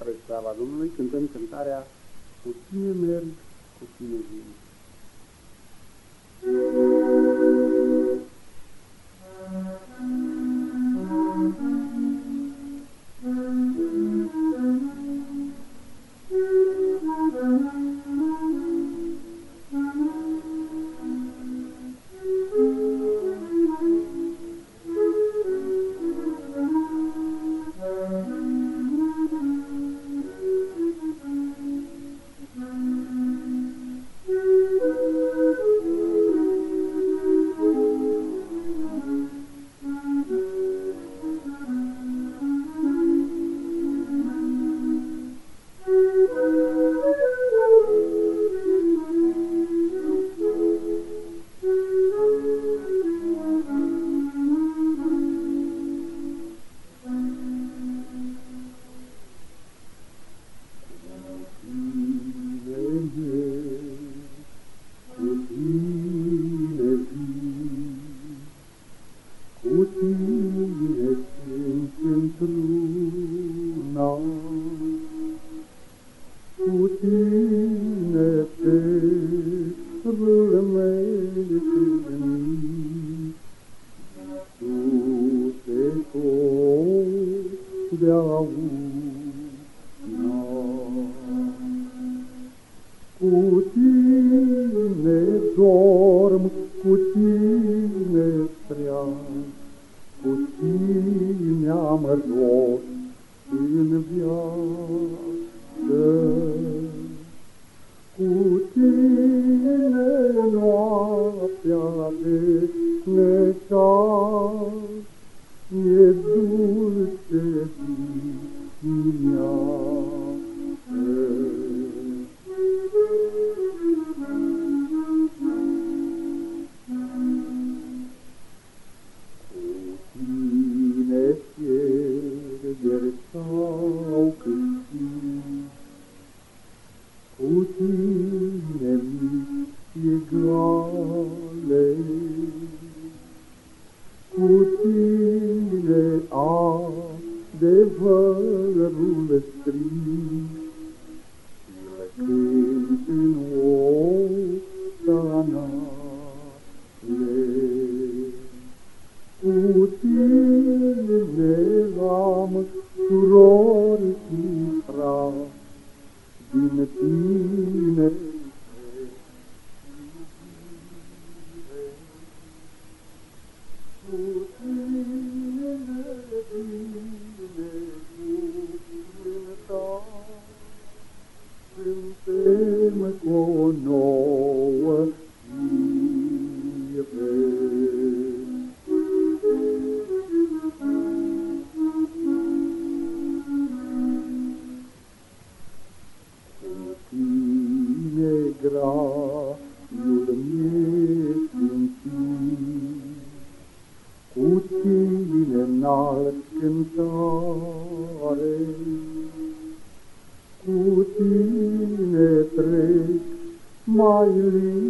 Spre slava Domnului cântăm cântarea Cu tine merg, cu tine vin. Cu tine sunt într-una, Cu tine pe râmei întâlni. Tu te totdeauna. Cu tine dorm, cu tine stream, cu tine am rost în viață. Egale, Cu tine adevărul strig, Le cânt în ostanale. Cu tine am surori și frați, din tine Cu tine bine cuvântat, Suntem cu o nouă fire. tine graiul mie simțit, Cu tine înalt cântare, Cu tine trec my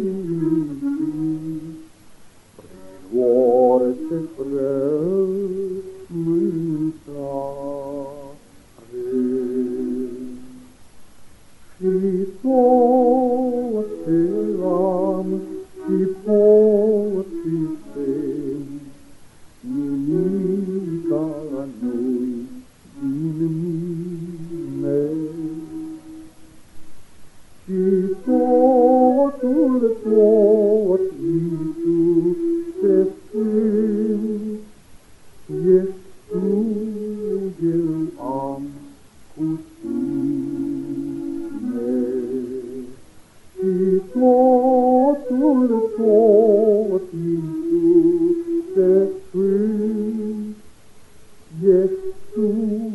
What into the spring. Yes, you your arms could see. He floats the. Yes, you.